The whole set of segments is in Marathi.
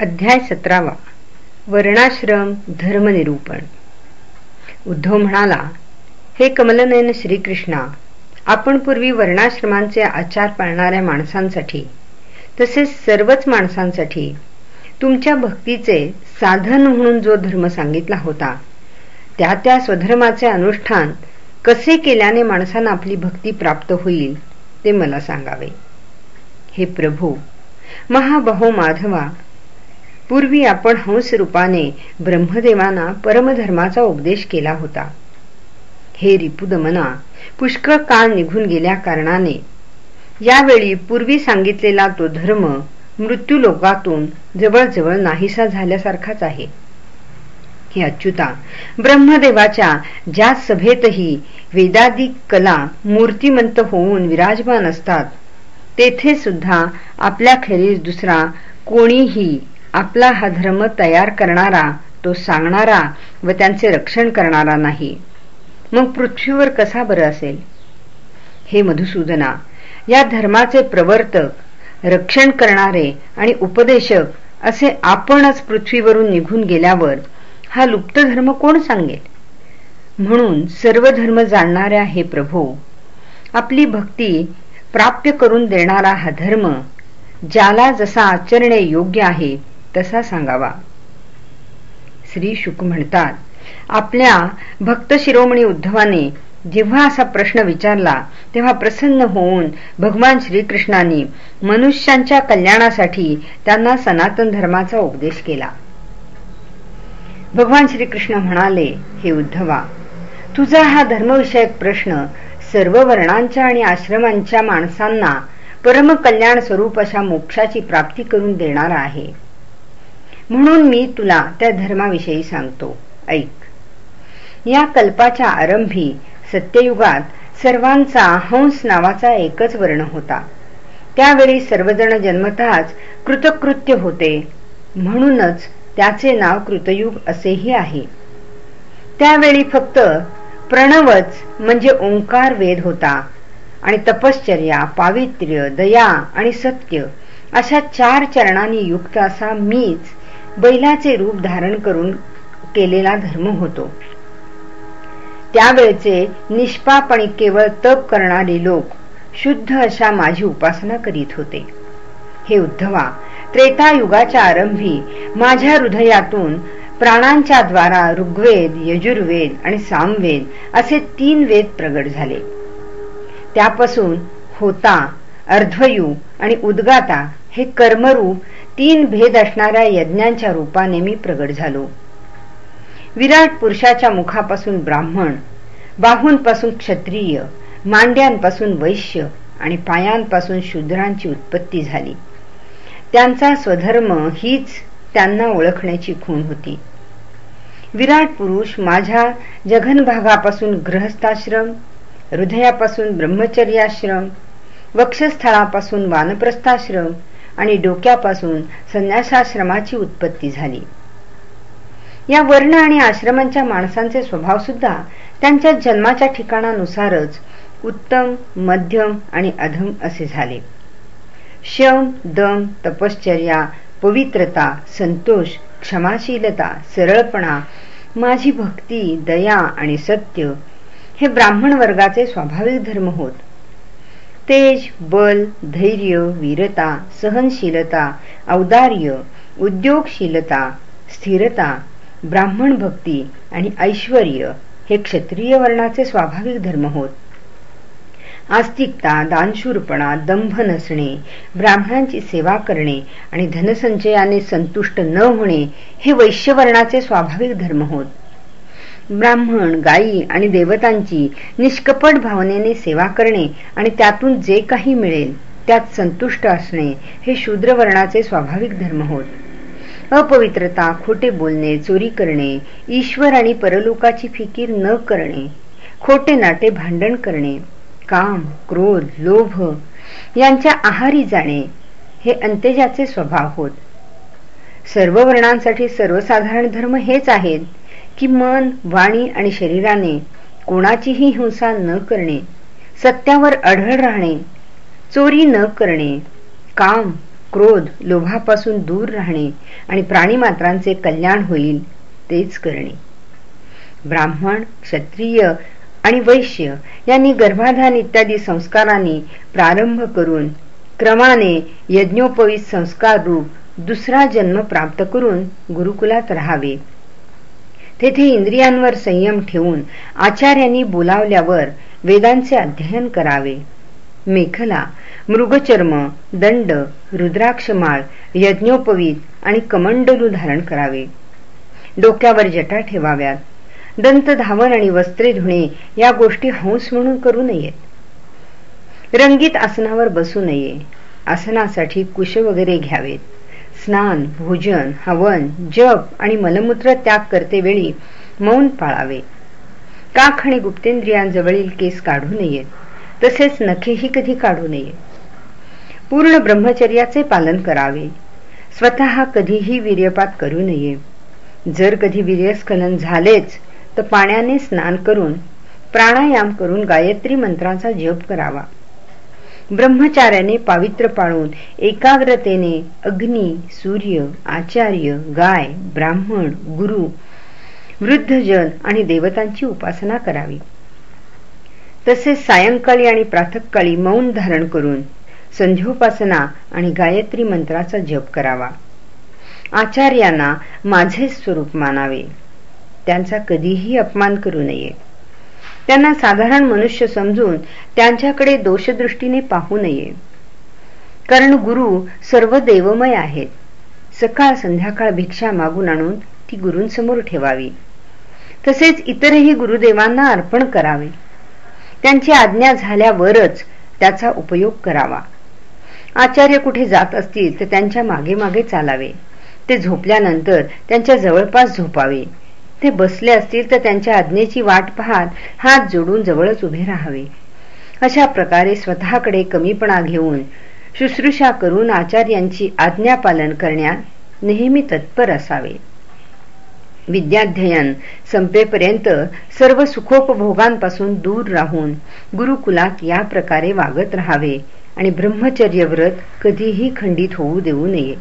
अध्याय सतरावा. वर्णाश्रम धर्मनिरूपण. उद्धव म्हणाला हे कमलनयन श्रीकृष्णा आपण पूर्वी वर्णाश्रमांचे आचार पाळणाऱ्या माणसांसाठी तसेच सर्वच माणसांसाठी तुमच्या भक्तीचे साधन म्हणून जो धर्म सांगितला होता त्या त्या स्वधर्माचे अनुष्ठान कसे केल्याने माणसांना आपली भक्ती प्राप्त होईल ते मला सांगावे. हे प्रभू महाबहो माधवा पूर्वी आपण हंस रूपाने ब्रह्मदेवांना परमधर्माचा उपदेश केला होता. हे रिपुदमना पुष्कळ काळ निघून गेल्या कारणाने यावेळी पूर्वी सांगितलेला तो धर्म मृत्यू लोकातून जवळजवळ नाहीसा झाल्यासारखाच आहे. हे अच्युता ब्रह्मदेवाच्या ज्या सभेतही वेदादी कला मूर्तिमंत होऊन विराजमान असतात तेथे सुद्धा आपल्याखेरीज दुसरा कोणीही आपला हा धर्म तयार करणारा तो सांगणारा व त्यांचे रक्षण करणारा नाही. मग पृथ्वीवर कसा बरं असेल? हे मधुसूदना या धर्माचे प्रवर्तक रक्षण करणारे आणि उपदेशक असे आपणच पृथ्वीवरून निघून गेल्यावर हा लुप्त धर्म कोण सांगेल? म्हणून सर्व धर्म जाणणाऱ्या हे प्रभू आपली भक्ती प्राप्य करून देणारा हा धर्म ज्याला जसा आचरणे योग्य आहे तसा सांगावा. श्री शुक म्हणतात आपल्या भक्त शिरोमणी उद्धवाने जेव्हा असा प्रश्न विचारला तेव्हा प्रसन्न होऊन भगवान श्रीकृष्णांनी मनुष्यांच्या कल्याणासाठी त्यांना सनातन धर्माचा उपदेश केला. भगवान श्रीकृष्ण म्हणाले हे उद्धवा तुझा हा धर्मविषयक प्रश्न सर्व वर्णांच्या आणि आश्रमांच्या माणसांना परमकल्याण स्वरूप अशा मोक्षाची प्राप्ती करून देणारा आहे. म्हणून मी तुला त्या धर्माविषयी सांगतो. ऐक. या कल्पाच्या आरंभी सत्ययुगात सर्वांचा हंस नावाचा एकच वर्ण होता. त्यावेळी सर्वजण जन्मतःच कृतकृत्य होते. म्हणूनच त्याचे नाव कृतयुग असेही आहे. त्यावेळी फक्त प्रणवच म्हणजे ओंकार वेद होता. आणि तपश्चर्या पावित्र्य दया आणि सत्य अशा चार चरणांनी युक्त असा मीच बैलाचे रूप धारण करून केलेला धर्म होतो. त्यावेळचे निष्पाप आणि केवळ तप करणारे लोक शुद्ध अशा माझी उपासना करीत होते. हे उद्धवा त्रेतायुगाच्या आरंभी माझ्या हृदयातून प्राणांच्या द्वारा ऋग्वेद यजुर्वेद आणि सामवेद असे तीन वेद प्रगट झाले. त्यापासून होता अर्ध्वयू आणि उद्गाता हे कर्मरूप तीन भेद असणाऱ्या यज्ञांच्या रूपाने मी प्रगट झालो. विराट पुरुषाच्या मुखापासून ब्राह्मण बाहूंपासून क्षत्रिय मांड्यांपासून वैश्य आणि पायांपासून शूद्रांची उत्पत्ती झाली. त्यांचा स्वधर्म हीच त्यांना ओळखण्याची खूण होती. विराट पुरुष माझ्या जघनभागापासून ग्रहस्थाश्रम हृदयापासून ब्रह्मचर्याश्रम वक्षस्थळापासून वानप्रस्थाश्रम आणि डोक्यापासून संन्यासाश्रमाची उत्पत्ती झाली. या वर्ण आणि आश्रमांच्या माणसांचे स्वभाव सुद्धा त्यांच्या जन्माच्या ठिकाणानुसारच उत्तम मध्यम आणि अधम असे झाले. शम दम तपश्चर्या पवित्रता संतोष क्षमाशीलता सरळपणा माझी भक्ती दया आणि सत्य हे ब्राह्मण वर्गाचे स्वाभाविक धर्म होत. तेज बल धैर्य वीरता सहनशीलता औदार्य उद्योगशीलता स्थिरता ब्राह्मण भक्ती आणि ऐश्वर हे क्षत्रिय वर्णाचे स्वाभाविक धर्म होत. आस्तिकता दानशूरपणा दंभ नसणे ब्राह्मणांची सेवा करणे आणि धनसंचयाने संतुष्ट न होणे हे वैश्यवर्णाचे स्वाभाविक धर्म होत. ब्राह्मण गायी आणि देवतांची निष्कपट भावनेने सेवा करणे आणि त्यातून जे काही मिळेल त्यात संतुष्ट असणे हे शूद्रवर्णाचे स्वाभाविक धर्म होत. अपवित्रता खोटे बोलणे चोरी करणे ईश्वर आणि परलोकाची फिकीर न करणे खोटे नाटे भांडण करणे काम क्रोध लोभ यांच्या आहारी जाणे हे अंत्यजाचे स्वभाव होत. सर्व वर्णांसाठी सर्वसाधारण धर्म हेच आहेत की मन वाणी आणि शरीराने कोणाचीही हिंसा न करणे सत्यावर अढळ राहणे चोरी न करणे काम क्रोध लोभापासून दूर राहणे आणि प्राणीमात्रांचे कल्याण होईल तेच करणे. ब्राह्मण क्षत्रिय आणि वैश्य यांनी गर्भाधान इत्यादी संस्कारांनी प्रारंभ करून क्रमाने यज्ञोपवित संस्कार रूप दुसरा जन्म प्राप्त करून गुरुकुलात राहावे. तेथे इंद्रियांवर संयम ठेवून आचार्यांनी बोलावल्यावर वेदांचे अध्ययन करावे. मेखला मृगचर्म दंड रुद्राक्षमाळ यज्ञोपवीत आणि कमंडलू धारण करावे. डोक्यावर जटा ठेवाव्यात. दंत धावन आणि वस्त्रे धुणे या गोष्टी हंस म्हणून करू नयेत. रंगीत आसनावर बसू नये. आसनासाठी कुश वगैरे घ्यावेत. स्नान भोजन हवन जप आणि मलमूत्र त्याग करते वेळी मौन पाळावे. काख आणि गुप्तेंद्रियांजवळील केस काढू नयेत. तसेच नखेही कधी काढू नये पूर्ण ब्रह्मचर्याचे पालन करावे. स्वतः कधीही वीर्यपात करू नये. जर कधी वीर्यस्खलन झालेच तर पाण्याने स्नान करून प्राणायाम करून गायत्री मंत्राचा जप करावा. ब्रह्मचार्याने पावित्र पाळून एकाग्रतेने अग्नी सूर्य आचार्य गाय ब्राह्मण गुरु वृद्धजन आणि देवतांची उपासना करावी. तसेच सायंकाळी आणि प्रातकाळी मौन धारण करून संध्योपासना आणि गायत्री मंत्राचा जप करावा. आचार्यांना माझे स्वरूप मानावे. त्यांचा कधीही अपमान करू नये. त्यांना साधारण मनुष्य समजून त्यांच्याकडे दोषदृष्टीने पाहू नये. कारण गुरु सर्व देवमय आहेत. सकाळ संध्याकाळ भिक्षा मागून आणून ती गुरूंसमोर ठेवावी. तसेच इतरही गुरुदेवांना अर्पण करावे. त्यांची आज्ञा झाल्यावरच त्याचा उपयोग करावा. आचार्य कुठे जात असतील तर त्यांच्या मागे मागे चालावे. ते झोपल्यानंतर त्यांच्या जवळपास झोपावे. ते बसले असतील तर त्यांच्या आज्ञेची वाट पाहत हात जोडून जवळच उभे राहावे. अशा प्रकारे स्वतःकडे कमीपणा घेऊन शुश्रूषा करून आचार्यांची आज्ञा पालन करण्यात नेहमी तत्पर असावे. विद्याध्ययन संपेपर्यंत सर्व सुखोपभोगांपासून दूर राहून गुरुकुलात या प्रकारे वागत राहावे आणि ब्रह्मचर्य व्रत कधीही खंडित होऊ देऊ नये.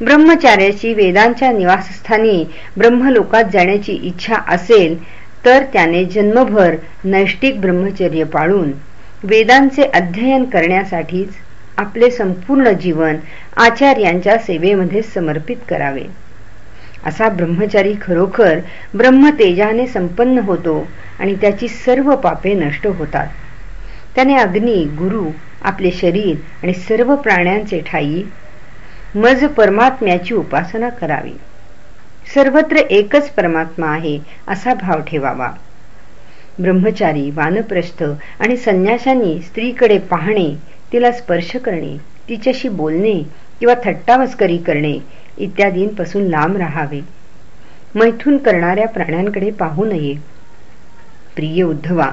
ब्रह्मचार्याची वेदांच्या निवासस्थानी ब्रह्मलोकात जाण्याची इच्छा असेल तर त्याने जन्मभर नैष्टिक ब्रह्मचर्य पाळून वेदांचे अध्ययन करण्यासाठीच आपले संपूर्ण जीवन आचार्यांच्या सेवेमध्ये समर्पित करावे. असा ब्रह्मचारी खरोखर ब्रह्मतेजाने संपन्न होतो आणि त्याची सर्व पापे नष्ट होतात. त्याने अग्नी गुरु आपले शरीर आणि सर्व प्राण्यांचे ठाई मज परमात्म्याची उपासना करावी. सर्वत्र एकच परमात्मा आहे असा भाव ठेवावा. ब्रह्मचारी वानप्रस्थ आणि संन्याशांनी स्त्रीकडे पाहणे तिला स्पर्श करणे तिच्याशी बोलणे किंवा थट्टावस्करी करणे इत्यादींपासून लांब राहावे. मैथून करणाऱ्या प्राण्यांकडे पाहू नये. प्रिय उद्धवा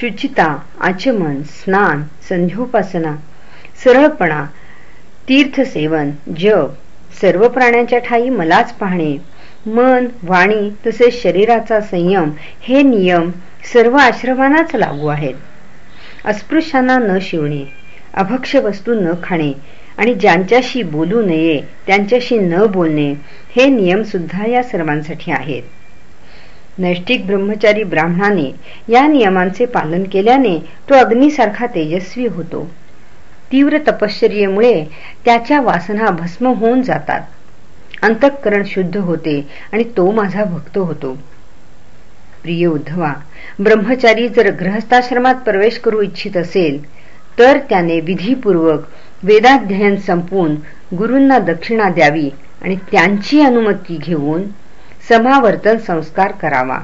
शुचिता आचमन स्नान संध्योपासना सरळपणा तीर्थसेवन जप सर्व प्राण्यांच्या ठाई मलाच पाहणे. मन वाणी तसेच शरीराचा संयम हे नियम सर्व आश्रमांनाच लागू आहेत. अस्पृश्यांना न शिवणे अभक्ष वस्तू न खाणे आणि ज्यांच्याशी बोलू नये त्यांच्याशी न बोलणे हे नियम सुद्धा या सर्वांसाठी आहेत. नैष्टिक ब्रह्मचारी ब्राह्मणाने या नियमांचे पालन केल्याने तो अग्नीसारखा तेजस्वी होतो. तीव्र तपश्चर्येमुळे त्याच्या वासना भस्म होऊन जातात. अंतःकरण शुद्ध होते आणि तो माझा भक्त होतो. प्रिय उद्धवा ब्रह्मचारी जर ग्रहस्थाश्रमात प्रवेश करू इच्छित असेल तर त्याने विधीपूर्वक वेदाध्ययन संपवून गुरूंना दक्षिणा द्यावी आणि त्यांची अनुमती घेऊन समावर्तन संस्कार करावा.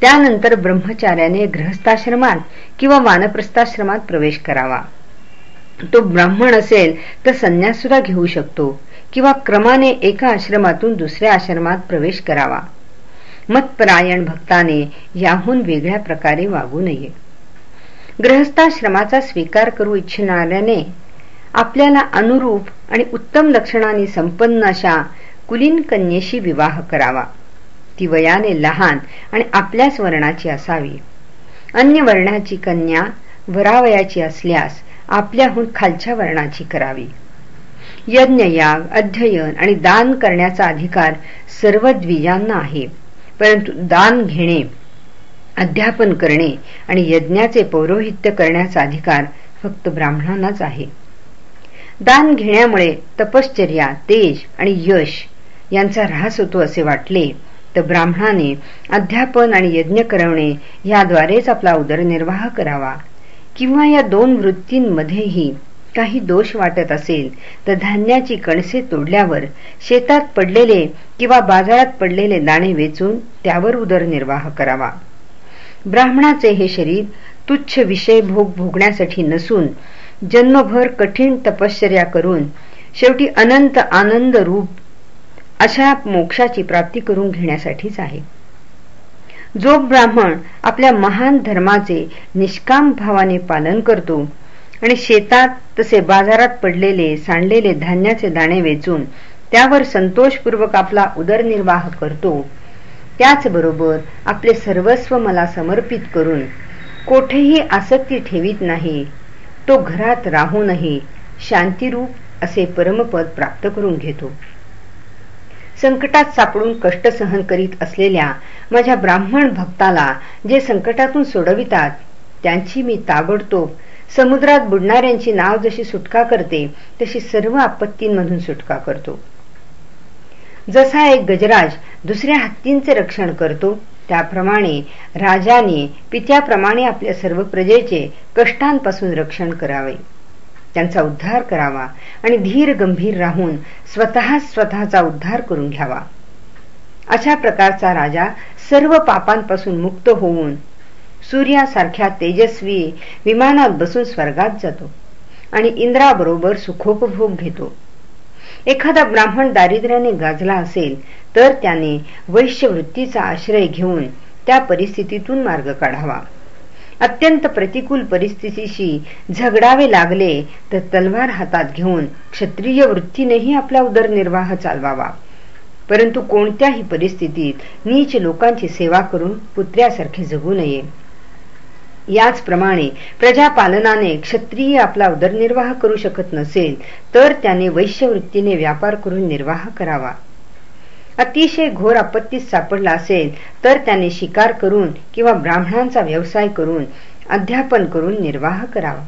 त्यानंतर ब्रह्मचार्याने ग्रहस्थाश्रमात किंवा वानप्रस्थाश्रमात प्रवेश करावा. तो ब्राह्मण असेल तर संन्यास सुद्धा घेऊ शकतो किंवा क्रमाने एका आश्रमातून दुसऱ्या आश्रमात प्रवेश करावा. मतपरायण भक्ताने याहून वेगळ्या प्रकारे वागू नये. ग्रहस्थाश्रमाचा स्वीकार करू इच्छिणाऱ्याने आपल्याला अनुरूप आणि उत्तम लक्षणांनी संपन्न अशा कुलीन कन्येशी विवाह करावा. ती वयाने लहान आणि आपल्याच वर्णाची असावी. अन्य वर्णाची कन्या वरावयाची असल्यास आपल्याहून खालच्या वर्णाची करावी. यज्ञयाग अध्ययन आणि दान करण्याचा अधिकार सर्व द्विजांना आहे. परंतु दान घेणे अध्यापन करणे आणि यज्ञाचे पौरोहित्य करण्याचा अधिकार फक्त ब्राह्मणांनाच आहे. दान घेण्यामुळे तपश्चर्या तेज आणि यश यांचा ऱ्हास होतो असे वाटले तर ब्राह्मणाने अध्यापन आणि यज्ञ करवणे याद्वारेच आपला उदरनिर्वाह करावा. किंवा या दोन वृत्तींमध्येही काही दोष वाटत असेल तर धान्याची कणसे तोडल्यावर शेतात पडलेले किंवा बाजारात पडलेले दाणे वेचून त्यावर उदरनिर्वाह करावा. ब्राह्मणाचे हे शरीर तुच्छ विषय भोग भोगण्यासाठी नसून जन्मभर कठीण तपश्चर्या करून शेवटी अनंत आनंद रूप अशा मोक्षाची प्राप्ती करून घेण्यासाठीच आहे. जो ब्राह्मण आपल्या महान धर्माचे निष्काम भावाने पालन करतो आणि शेतात तसे बाजारात पडलेले सांडलेले धान्याचे दाणे वेचून त्यावर संतोषपूर्वक आपला उदरनिर्वाह करतो त्याचबरोबर आपले सर्वस्व मला समर्पित करून कोठेही आसक्ती ठेवीत नाही तो घरात राहूनही शांतिरूप असे परमपद प्राप्त करून घेतो. संकटात सापडून कष्ट सहन करीत असलेल्या माझ्या ब्राह्मण भक्ताला जे संकटातून सोडवितात त्यांची मी ताबडतोब समुद्रात बुडणाऱ्यांची नाव जशी सुटका करते तशी सर्व आपत्तींमधून सुटका करतो. जसा एक गजराज दुसऱ्या हत्तींचे रक्षण करतो त्याप्रमाणे राजाने पित्याप्रमाणे आपल्या सर्व प्रजेचे कष्टांपासून रक्षण करावे. त्यांचा उद्धार करावा आणि धीर गंभीर राहून स्वतः स्वतःचा उद्धार करून घ्यावा. अशा प्रकारचा राजा सर्व पापांपासून मुक्त होऊन सूर्यासारख्या तेजस्वी विमानात बसून स्वर्गात जातो आणि इंद्राबरोबर सुखोपभोग घेतो. एखादा ब्राह्मण दारिद्र्याने गाजला असेल तर त्याने वैश्यवृत्तीचा आश्रय घेऊन त्या परिस्थितीतून मार्ग काढावा. अत्यंत प्रतिकूल परिस्थितीशी झगडावे लागले तर तलवार हातात घेऊन क्षत्रिय वृत्तीनेही आपला उदरनिर्वाह चालवावा. परंतु कोणत्याही परिस्थितीत नीच लोकांची सेवा करून पुत्र्यासारखे जगू नये. याचप्रमाणे प्रजापालनाने क्षत्रिय आपला उदरनिर्वाह करू शकत नसेल तर त्याने वैश्यवृत्तीने व्यापार करून निर्वाह करावा. अतिशय घोर आपत्तीत सापडला असेल तर त्याने शिकार करून किंवा ब्राह्मणांचा व्यवसाय करून अध्यापन करून निर्वाह करावा.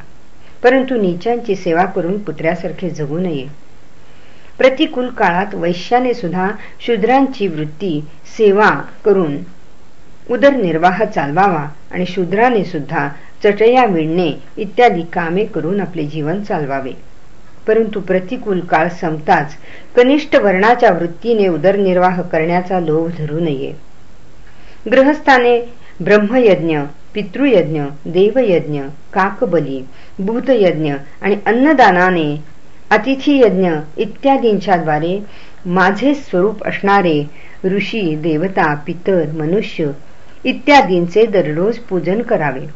परंतु नीचांची सेवा करून पुत्र्यासारखे जगू नये. प्रतिकूल काळात वैश्याने सुद्धा शूद्रांची वृत्ती सेवा करून उदरनिर्वाह चालवावा आणि शूद्राने सुद्धा चटया विणणे इत्यादी कामे करून आपले जीवन चालवावे. परंतु प्रतिकूल काळ संपताच कनिष्ठ वर्णाच्या वृत्तीने उदरनिर्वाह करण्याचा लोभ धरू नये. ग्रहस्थाने ब्रह्मयज्ञ पितृयज्ञ देवयज्ञ काकबली भूतयज्ञ आणि अन्नदानाने अतिथी यज्ञ इत्यादींच्या द्वारे माझे स्वरूप असणारे ऋषी देवता पितर मनुष्य इत्यादींचे दररोज पूजन करावे.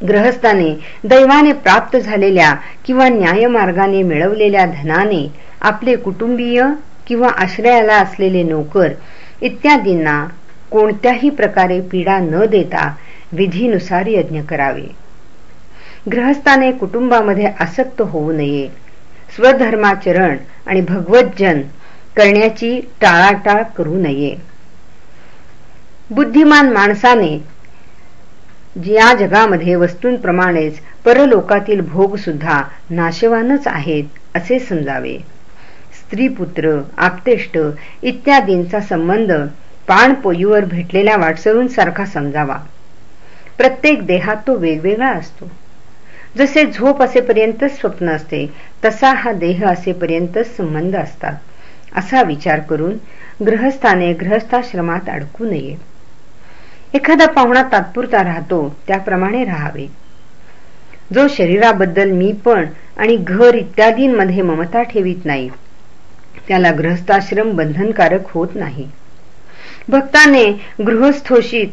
ग्रहस्थाने दैवाने प्राप्त झालेल्या किंवा न्यायमार्गाने मिळवलेल्या धनाने आपले कुटुंबीय किंवा आश्रयाला असलेले नोकर इत्यादींना कोणत्याही प्रकारे पीडा न देता विधीनुसार यज्ञ करावे. ग्रहस्थाने कुटुंबामध्ये आसक्त होऊ नये. स्वधर्माचरण आणि भगवतजन करण्याची टाळाटाळ करू नये. बुद्धिमान माणसाने या जगामध्ये वस्तूंप्रमाणेच परलोकातील भोग सुद्धा नाशवानच आहेत असे समजावे. स्त्रीपुत्र आपतेष्ट इत्यादींचा संबंध पाणपोईवर भेटलेल्या वाटसरूंसारखा समजावा. प्रत्येक देहात तो वेगवेगळा असतो. जसे झोप असेपर्यंत स्वप्न असते तसा हा देह असेपर्यंत संबंध असतात असा विचार करून ग्रहस्थाने ग्रहस्थाश्रमात अडकू नये. एखादा पाहुणा तात्पुरता राहतो त्याप्रमाणे राहावे. जो शरीराबद्दल मी पण आणि घर इत्यादींमध्ये ममता ठेवीत नाही त्याला गृहस्थाश्रम बंधनकारक होत नाही. भक्ताने गृहस्थोषित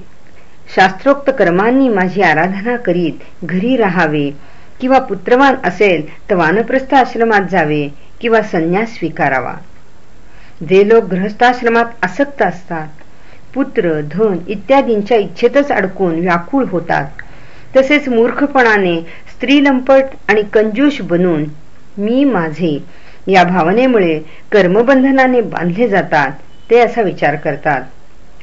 शास्त्रोक्त कर्मांनी माझी आराधना करीत घरी राहावे किंवा पुत्रवान असेल तर वानप्रस्थ आश्रमात जावे किंवा संन्यास स्वीकारावा. जे लोक गृहस्थाश्रमात आसक्त असतात पुत्र धन इत्यादींच्या इच्छेतच अडकून व्याकुळ होतात. तसेच मूर्खपणाने स्त्रीलंपट आणि कंजूष बनून मी माझे या भावनेमुळे कर्मबंधनाने बांधले जातात ते असा विचार करतात.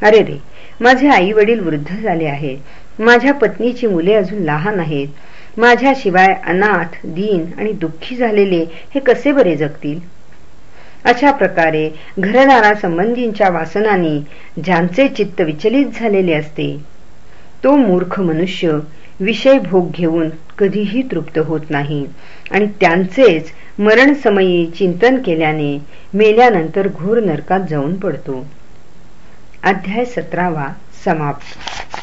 अरे रे माझे आई वडील वृद्ध झाले आहेत. माझ्या पत्नीची मुले अजून लहान आहेत. माझ्याशिवाय अनाथ दीन आणि दुःखी झालेले हे कसे बरे जगतील? अशा प्रकारे घरदारा संबंधींच्या वासनांनी ज्यांचे चित्त विचलित झालेले असते तो मूर्ख मनुष्य विषय भोग घेऊन कधीही तृप्त होत नाही आणि त्यांचेच मरण समयी चिंतन केल्याने मेल्यानंतर घोर नरकात जाऊन पडतो. अध्याय सतरावा समाप्त.